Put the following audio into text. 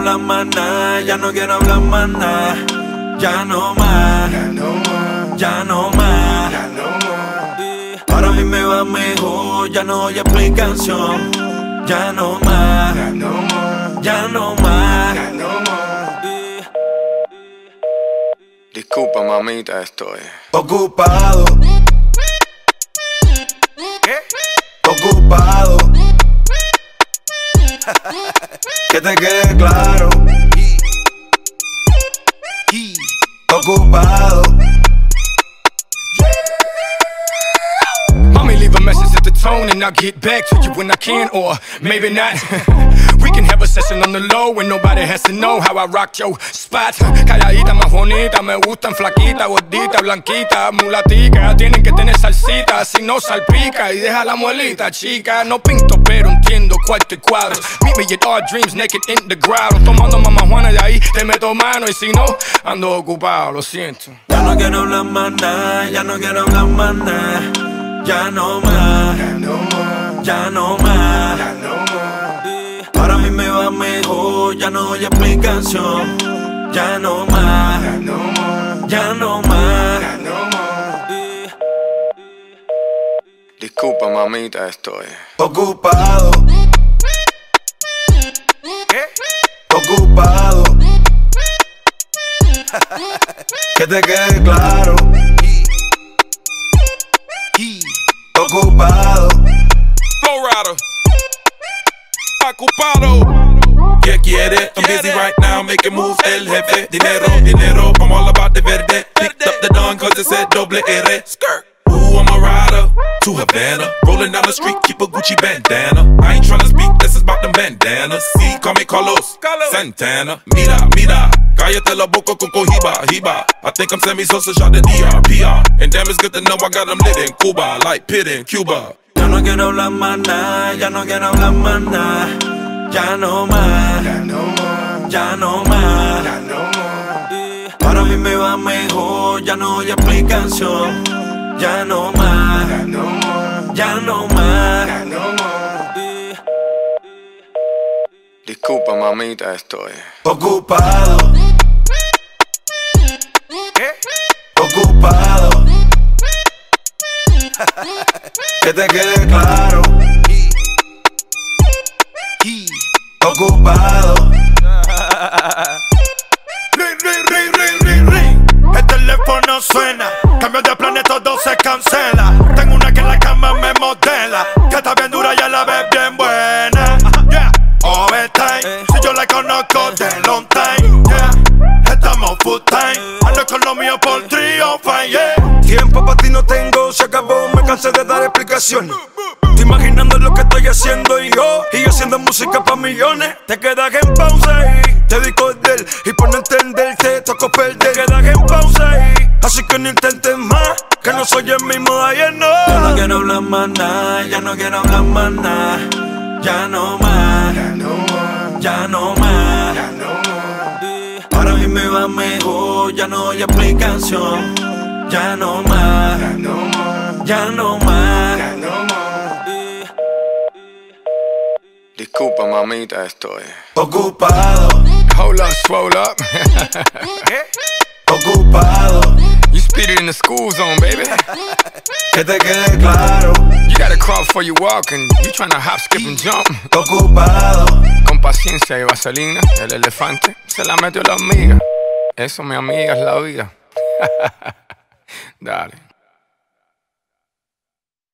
hablar más nada, ya no quiero hablar más nada. Ya no más, ya no más. Ahora a mí me va mejor, ya no hay explicación. Ya no más, ya no más. Disculpa, mamita, estoy. Ocupado. Que te quede claro. Ocupado. Mommy, leave a message at the tone and I'll get back to you when I can, or maybe not. we can have a session on the low and nobody has to know how I rock your spot. Calladita, más bonita, me gustan flaquita, gordita, blanquita, mulatica. Tienen que tener salsita, si no salpica y deja la muelita, chica. No pinto, pero entiendo cuarto y cuadro. Me at our dreams naked in the ground. Tomando mamá Juana de ahí, te meto mano y si no, ando ocupado, lo siento. Ya no quiero hablar más nada, ya no quiero hablar más nada. Ya no más, ya no más. Ahora a mí me va mejor, ya no hay explicación. Ya no más, ya no más. Disculpa, mamita, estoy Ocupado. Ocupado. que te quede claro. Ocupado. Flowrider. Ocupado. ¿Qué quiere? I'm busy right now making moves, el jefe. Dinero, dinero, I'm all about the verde. Picked up the dawn cause it said doble R. Skirt. To Havana. Rolling down the street, keep a Gucci bandana. I ain't tryna speak, this is about them bandanas. See, call me Carlos Santana. Mira, mira, cállate la boca con cohiba, hiba. I think I'm Sammy Sosa, shot the DR, PR. And damn, it's good to know I got them lit in Cuba, like Pitt in Cuba. Ya no quiero hablar más nada, ya no quiero hablar más nada. Ya no más, ya no más. Ahora a mí me va mejor, ya no hay explicación. Ya no más, ya no más. Disculpa, mamita, estoy Ocupado. Ocupado. que te quede claro. Ocupado. El teléfono suena, cambio de cancela. Tengo una que en la cama me modela, que está bien dura y a la vez bien buena. Yeah, overtime, si yo la conozco de long time. Yeah, estamos full time, ando con lo mío por triunfa. Yeah, Tiempo para ti no tengo, se acabó, me cansé de dar explicaciones. Estoy imaginando lo que estoy haciendo y yo, y yo haciendo música pa' millones. Te quedas en pausa y te dedico del y por no entender te toco perder. Te quedas en pausa y así que no intentes más, que no soy el mismo de ayer, no. Ya no quiero hablar más nada, ya no quiero hablar más nada. Ya no más, ya no más. Ahora a mí me va mejor, ya no hay explicación. Ya no más, ya no más. Disculpa, mamita, estoy Ocupado, Hold up, swole up. the school zone, baby. que te quede claro. You gotta crawl before you walk and you tryna hop, skip and jump. Ocupado, Con paciencia y vaselina, el elefante se la metió la hormiga. Eso, mi amiga, es la vida. Dale.